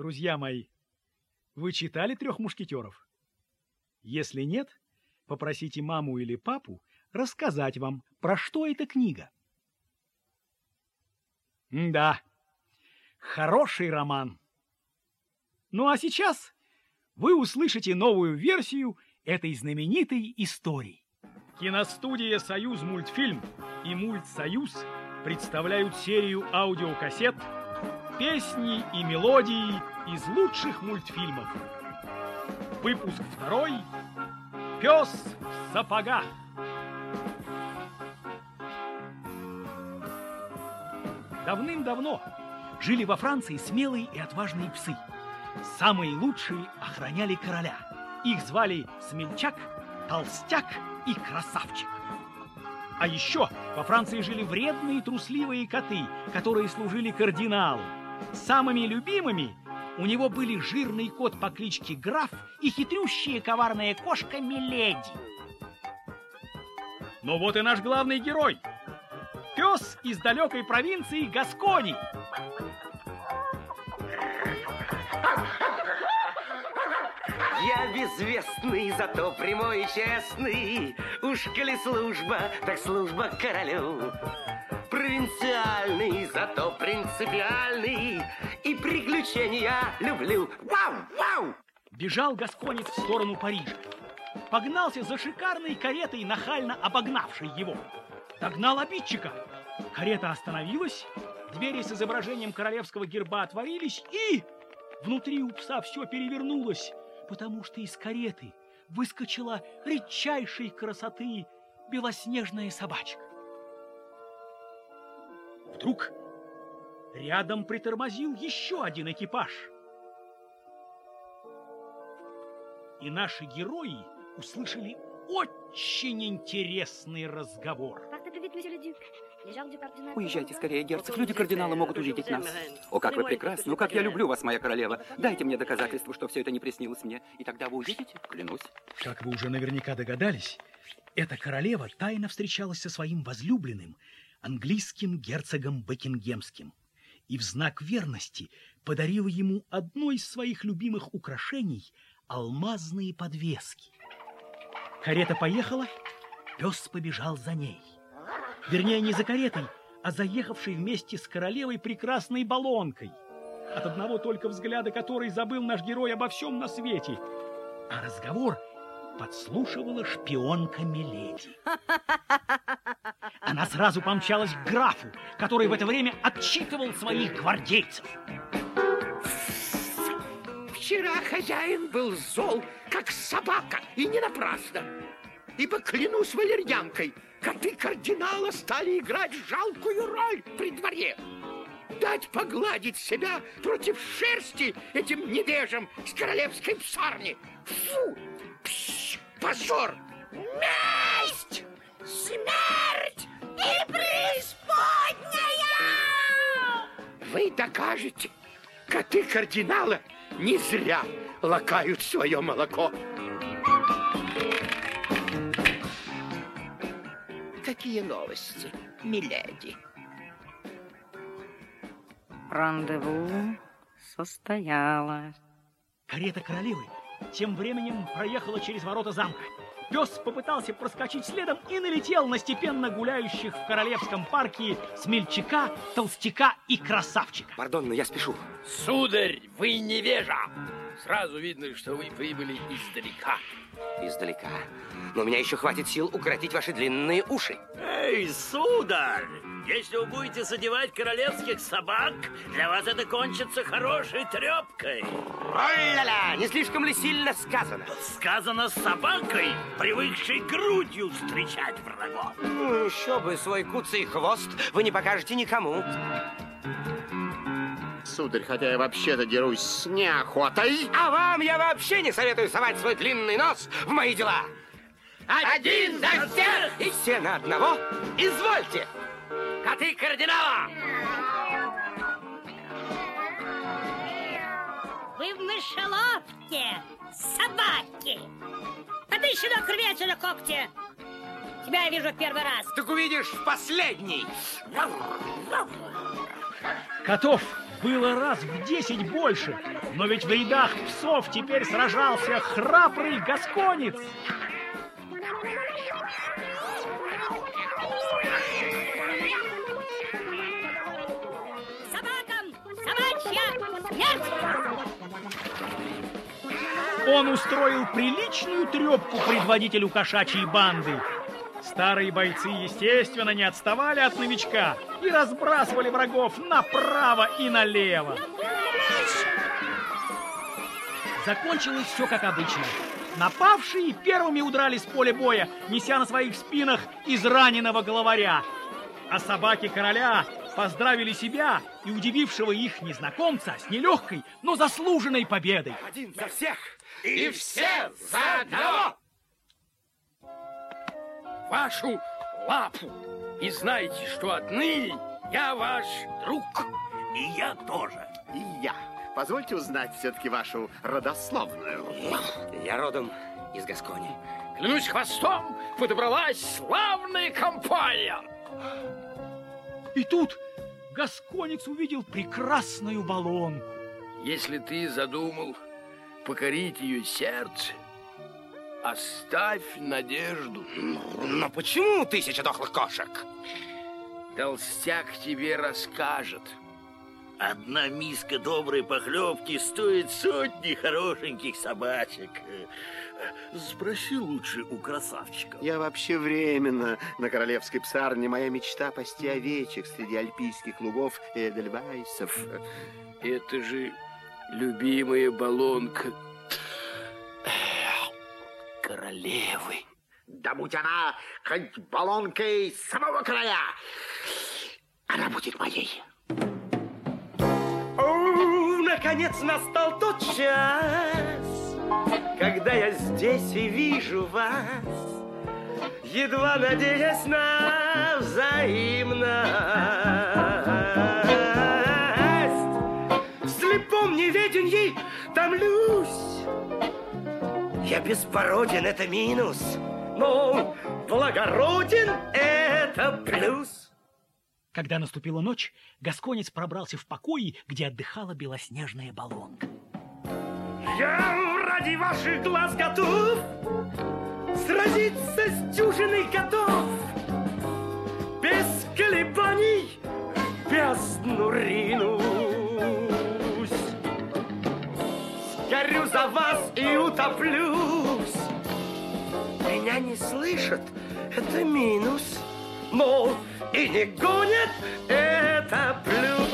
Друзья мои, вы читали «Трех мушкетеров»? Если нет, попросите маму или папу рассказать вам, про что эта книга. да, хороший роман. Ну а сейчас вы услышите новую версию этой знаменитой истории. Киностудия «Союз мультфильм» и «Мультсоюз» представляют серию аудиокассет «Песни и мелодии из лучших мультфильмов». Выпуск второй «Пес в сапогах». Давным-давно жили во Франции смелые и отважные псы. Самые лучшие охраняли короля. Их звали Смельчак, Толстяк и Красавчик. А еще во Франции жили вредные трусливые коты, которые служили кардиналу. Самыми любимыми у него были жирный кот по кличке Граф и хитрющая коварная кошка Миледи. Но вот и наш главный герой. Пес из далекой провинции Гаскони. Я безвестный, зато прямой и честный. Уж коли служба, так служба королю. Провинциальный, зато принципиальный. И приключения люблю. Вау, вау! Бежал гасконец в сторону Парижа. Погнался за шикарной каретой, нахально обогнавшей его. Догнал обидчика. Карета остановилась, двери с изображением королевского герба отворились, и внутри у пса все перевернулось потому что из кареты выскочила редчайшей красоты белоснежная собачка. Вдруг рядом притормозил еще один экипаж. И наши герои услышали очень интересный разговор. Уезжайте скорее, герцог. Люди кардинала могут увидеть нас. О, как вы прекрасны! О, как я люблю вас, моя королева! Дайте мне доказательство, что все это не приснилось мне. И тогда вы увидите, клянусь. Как вы уже наверняка догадались, эта королева тайно встречалась со своим возлюбленным, английским герцогом Бекингемским, и в знак верности подарила ему одно из своих любимых украшений — алмазные подвески. Карета поехала, пес побежал за ней. Вернее, не за каретой, а заехавшей вместе с королевой прекрасной баллонкой, от одного только взгляда которой забыл наш герой обо всем на свете. А разговор подслушивала шпионка Миледи. Она сразу помчалась к графу, который в это время отчитывал своих гвардейцев. Вчера хозяин был зол, как собака, и не напрасно. Ибо, клянусь валерьянкой, коты кардинала стали играть жалкую роль при дворе. Дать погладить себя против шерсти этим невежам с королевской псарни. Фу! Позор! Месть! Смерть! И преисподняя! Вы докажете, коты кардинала не зря лакают свое молоко. Какие новости, миледи? Рандеву состоялось. Карета королевы тем временем проехала через ворота замка. Пес попытался проскочить следом и налетел на степенно гуляющих в Королевском парке смельчака, толстяка и красавчика. Пардон, но я спешу. Сударь, вы невежа. Сразу видно, что вы прибыли издалека. Издалека. Но у меня еще хватит сил укоротить ваши длинные уши. Эй, сударь! Если вы будете задевать королевских собак, для вас это кончится хорошей трепкой. О-ля-ля! Не слишком ли сильно сказано? Сказано с собакой, привыкшей грудью встречать врагов. Ну, еще бы, свой куцый хвост вы не покажете никому. Сударь, хотя я вообще-то дерусь с неохотой. А вам я вообще не советую совать свой длинный нос в мои дела. Один за всех и все на одного. Извольте. Коты кардинала! Вы в мышеловке, собаки! А ты сюда, рви отсюда когти! Тебя я вижу в первый раз. Так увидишь в последний. Котов было раз в десять больше. Но ведь в рядах псов теперь сражался храбрый гасконец. Он устроил приличную трепку предводителю кошачьей банды. Старые бойцы, естественно, не отставали от новичка и разбрасывали врагов направо и налево. Закончилось все как обычно. Напавшие первыми удрали с поля боя, неся на своих спинах израненного главаря. А собаки короля поздравили себя и удивившего их незнакомца с нелегкой, но заслуженной победой. Один за всех и все за одного! вашу лапу. И знайте, что отныне я ваш друг. И я тоже. И я. Позвольте узнать все-таки вашу родословную. Я родом из Гаскони. Клянусь хвостом, подобралась славная компания. И тут Гасконец увидел прекрасную баллонку. Если ты задумал покорить ее сердце, оставь надежду. Но почему тысяча дохлых кошек? Толстяк тебе расскажет. Одна миска доброй похлебки стоит сотни хорошеньких собачек. Спроси лучше у красавчика. Я вообще временно на королевской псарне. Моя мечта пасти овечек среди альпийских лугов и эдельвайсов. Это же любимая баллонка королевы. Да будь она хоть баллонкой самого короля, она будет моей. О, наконец настал тот час, когда я здесь и вижу вас, едва надеясь на взаимность. Томлюсь. Я беспороден, это минус, но благороден, это плюс. Когда наступила ночь, Гасконец пробрался в покои, где отдыхала белоснежная баллонка. Я ради ваших глаз готов сразиться с дюжиной готов. Без колебаний в бездну. Сгорю за вас и утоплюсь. Меня не слышат, это минус. Но и не гонят, это плюс.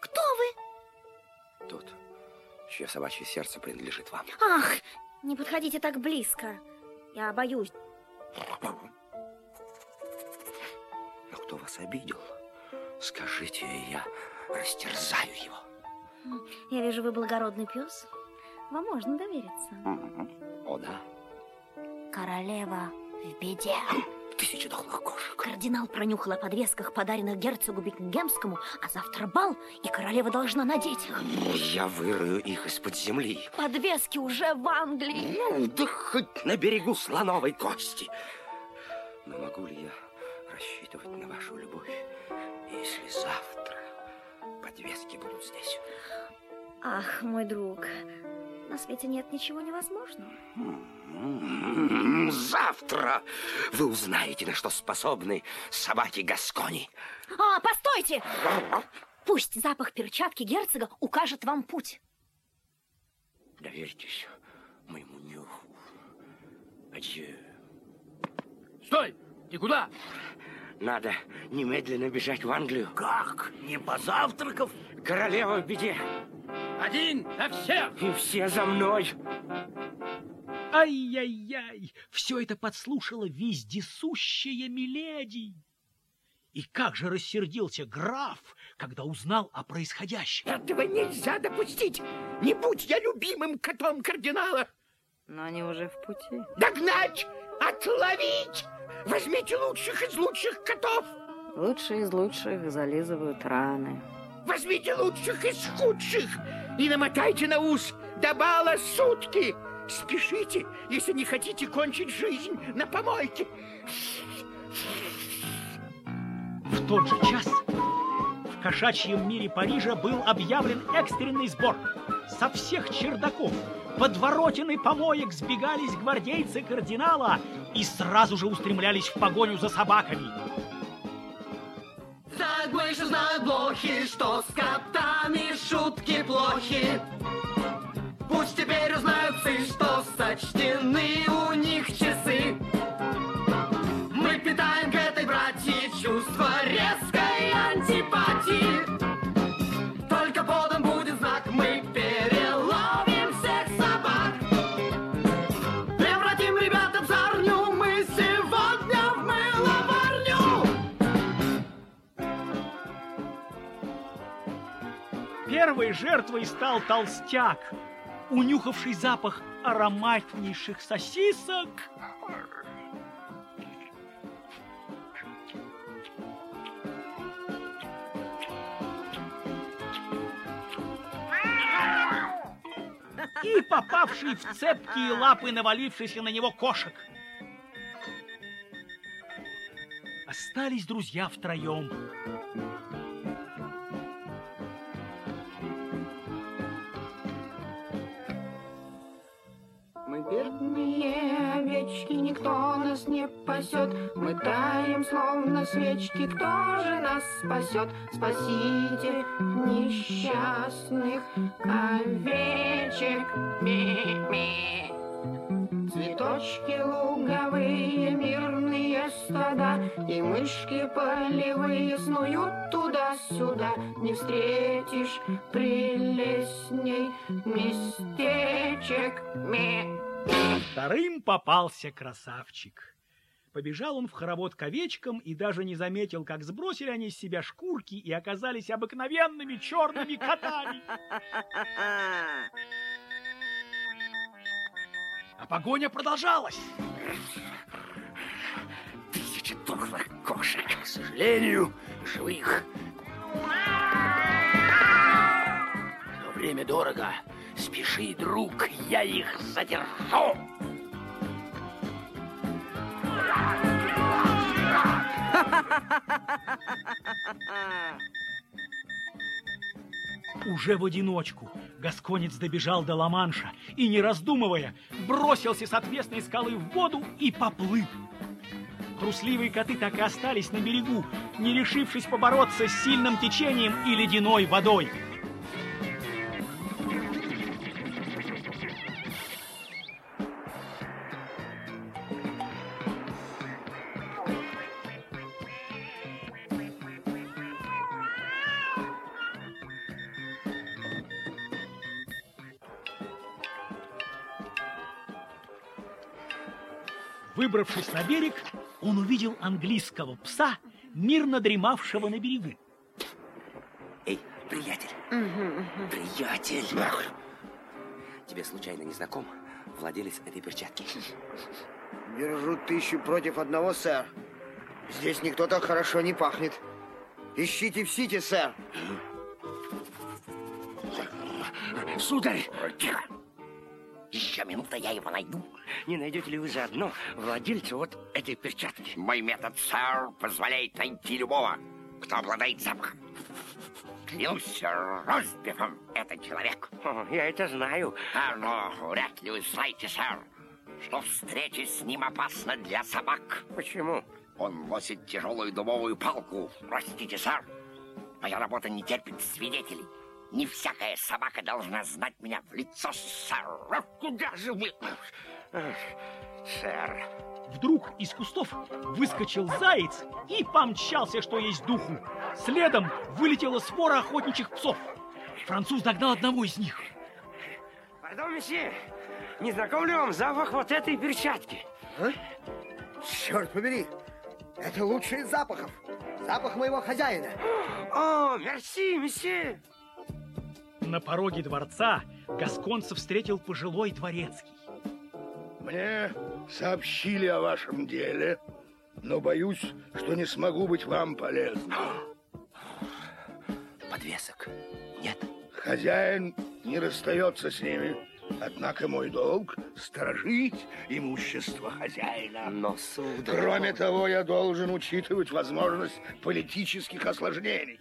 Кто вы? Тот, чье собачье сердце принадлежит вам. Ах, не подходите так близко. Я боюсь. Но кто вас обидел? Скажите, я растерзаю его. Я вижу, вы благородный пес. Вам можно довериться. О, да. Королева в беде. Тысяча дохлых кошек. Кардинал пронюхал о подвесках, подаренных герцогу Бекингемскому, а завтра бал, и королева должна надеть их. Я вырою их из-под земли. Подвески уже в Англии. Ну, да хоть на берегу слоновой кости. Но могу ли я рассчитывать на вашу любовь, если завтра подвески будут здесь? Ах, мой друг, на свете нет ничего невозможного. Завтра вы узнаете, на что способны собаки Гаскони. А, постойте! Пусть запах перчатки герцога укажет вам путь. Доверьтесь моему нюху. Адью. Стой! Ты куда? Надо немедленно бежать в Англию. Как? Не позавтракав? Королева в беде. Один на всех! И все за мной. Ай-яй-яй! Все это подслушала вездесущая Миледи. И как же рассердился граф, когда узнал о происходящем. Этого нельзя допустить. Не будь я любимым котом кардинала. Но они уже в пути. Догнать! Отловить! Возьмите лучших из лучших котов! Лучшие из лучших зализывают раны. Возьмите лучших из худших и намотайте на ус до бала сутки. Спешите, если не хотите кончить жизнь на помойке. В тот же час в кошачьем мире Парижа был объявлен экстренный сбор. Со всех чердаков, подворотен помоек сбегались гвардейцы кардинала и сразу же устремлялись в погоню за собаками. Знают мыши, знают блохи, что с котами шутки плохи. Пусть теперь узнают псы, что сочтены у них часы. Первой жертвой стал толстяк, унюхавший запах ароматнейших сосисок. И попавший в цепкие лапы навалившийся на него кошек. Остались друзья втроем. Никто нас не пасет. Мы таем, словно свечки, кто же нас спасет? Спасите несчастных овечек. Ми-ми. Цветочки луговые, мирные стада, И мышки полевые снуют туда-сюда. Не встретишь прелестней местечек. Ми. Вторым попался красавчик. Побежал он в хоровод к овечкам и даже не заметил, как сбросили они с себя шкурки и оказались обыкновенными черными котами. А погоня продолжалась. Тысячи тухлых кошек, к сожалению, живых. Но время дорого. Спеши, друг, я их задержу. Уже в одиночку Гасконец добежал до Ла-Манша и, не раздумывая, бросился с отвесной скалы в воду и поплыл. Трусливые коты так и остались на берегу, не решившись побороться с сильным течением и ледяной водой. Выбравшись на берег, он увидел английского пса, мирно дремавшего на берегу. Эй, приятель, приятель. Тебе случайно не знаком владелец этой перчатки? Держу тысячу против одного, сэр. Здесь никто так хорошо не пахнет. Ищите в Сити, сэр. Сударь, тихо. Еще минута, я его найду. Не найдете ли вы заодно владельца вот этой перчатки? Мой метод, сэр, позволяет найти любого, кто обладает запахом. Клянусь розбифом, это человек. О, я это знаю. А, но вряд ли вы знаете, сэр, что встреча с ним опасна для собак. Почему? Он носит тяжелую дубовую палку. Простите, сэр. Моя работа не терпит свидетелей. Не всякая собака должна знать меня в лицо, сэр. А Куда же вы? Сэр, Вдруг из кустов выскочил заяц и помчался, что есть духу. Следом вылетела свора охотничьих псов. Француз догнал одного из них. пардон, месье, не знаком ли вам запах вот этой перчатки? А? Черт побери, это лучший из запахов. Запах моего хозяина. О, мерси, месье. На пороге дворца Гасконца встретил пожилой дворецкий. Мне сообщили о вашем деле, но боюсь, что не смогу быть вам полезным. Подвесок нет? Хозяин не расстается с ними, Однако мой долг — сторожить имущество хозяина. Но, сударь... Кроме того, я должен учитывать возможность политических осложнений.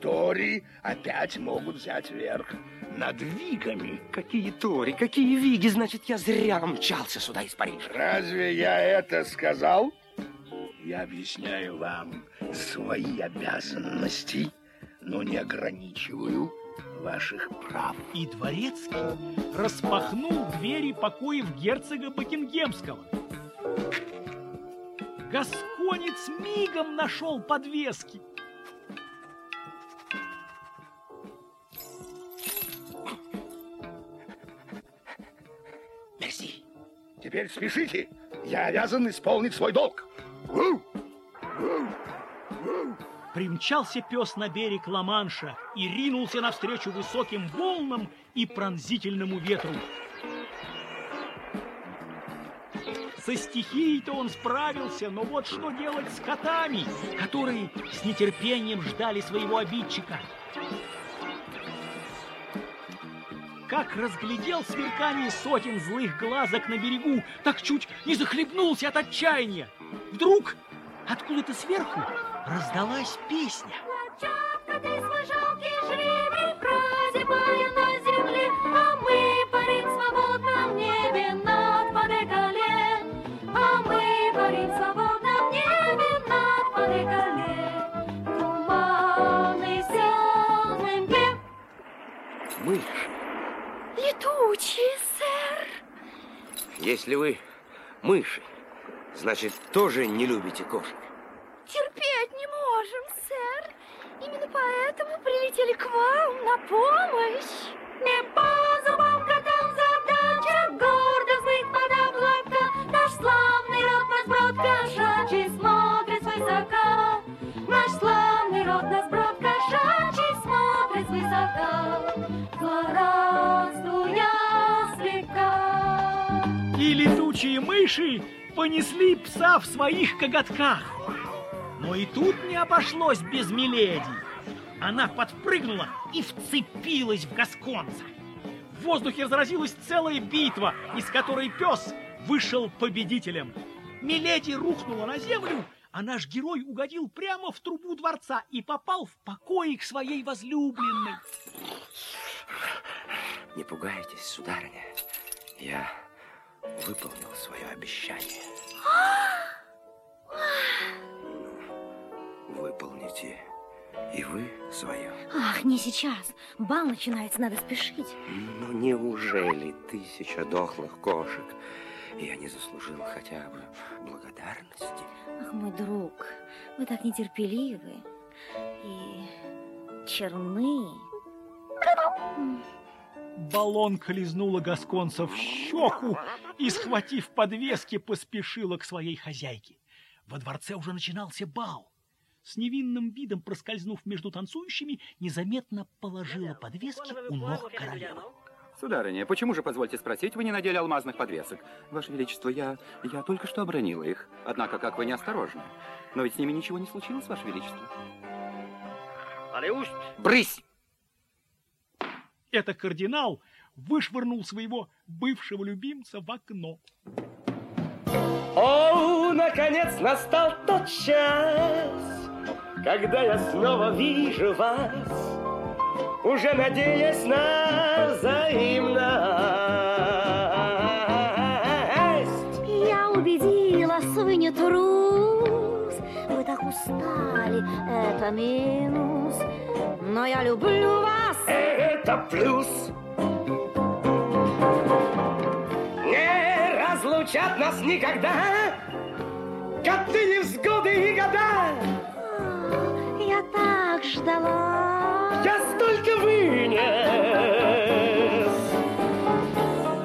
Тори опять могут взять верх над Вигами. Какие Тори, какие Виги? Значит, я зря мчался сюда из Парижа. Разве я это сказал? Я объясняю вам свои обязанности, но не ограничиваю ваших прав. И дворецкий распахнул двери покоев герцога Бакингемского. Гасконец мигом нашел подвески. Теперь спешите. Я обязан исполнить свой долг. Примчался пес на берег Ла-Манша и ринулся навстречу высоким волнам и пронзительному ветру. Со стихией-то он справился, но вот что делать с котами, которые с нетерпением ждали своего обидчика. Как разглядел сверкание сотен злых глазок на берегу, так чуть не захлебнулся от отчаяния. Вдруг откуда-то сверху раздалась песня. Летучий, сэр. Если вы мыши, значит, тоже не любите кошек. Терпеть не можем, сэр. Именно поэтому прилетели к вам на помощь. Не по зубам котам задача, гордо взмыть под облака. Наш славный род разброд кошачий смотрит свысока. Наш славный род разброд кошачий смотрит свысока. Злорадствуя И летучие мыши понесли пса в своих коготках. Но и тут не обошлось без Миледи. Она подпрыгнула и вцепилась в Гасконца. В воздухе разразилась целая битва, из которой пес вышел победителем. Миледи рухнула на землю, а наш герой угодил прямо в трубу дворца и попал в покои к своей возлюбленной. Не пугайтесь, сударыня. Я выполнил свое обещание. Ну, выполните и вы свое. Ах, не сейчас. Бал начинается, надо спешить. Ну, неужели тысяча дохлых кошек? Я не заслужил хотя бы благодарности. Ах, мой друг, вы так нетерпеливы и черны. Баллонка лизнула Гасконца в щеку и, схватив подвески, поспешила к своей хозяйке. Во дворце уже начинался бал. С невинным видом, проскользнув между танцующими, незаметно положила подвески у ног королевы. Сударыня, почему же, позвольте спросить, вы не надели алмазных подвесок? Ваше Величество, я, я только что обронила их. Однако, как вы неосторожны. Но ведь с ними ничего не случилось, Ваше Величество. Брысь! Это кардинал вышвырнул своего бывшего любимца в окно. О, наконец настал тот час, когда я снова вижу вас, уже надеясь на взаимность. Я убедилась, вы не трус, вы так устали, это минус, но я люблю вас. Это плюс. Не разлучат нас никогда коты невзгоды и года. Я так ждала. Я столько вынес.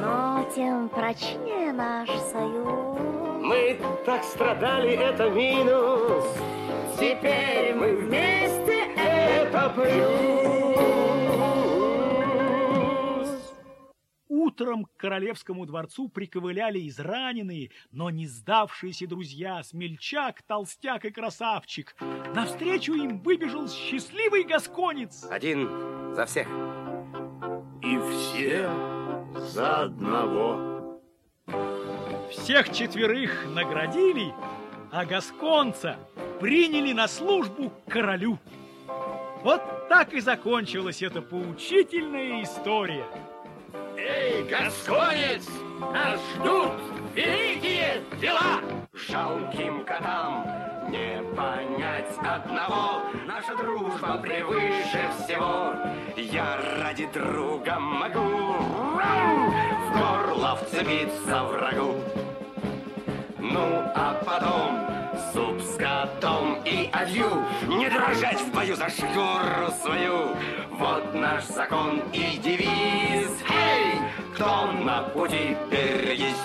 Но тем прочнее наш союз. Мы так страдали, это минус. Теперь мы вместе, это плюс. Утром к королевскому дворцу приковыляли израненные, но не сдавшиеся друзья Смельчак, Толстяк и Красавчик. Навстречу им выбежал счастливый гасконец. Один за всех. И все за одного. Всех четверых наградили, а Гасконца приняли на службу к королю. Вот так и закончилась эта поучительная история. Эй, Гасконец, нас ждут великие дела! Жалким котам не понять одного, Наша дружба превыше всего. Я ради друга могу в горло вцепиться врагу. Ну, а потом суп с котом и адью Не дрожать в бою за шкуру свою Вот наш закон и девиз на пути, берегись